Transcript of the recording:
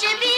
should be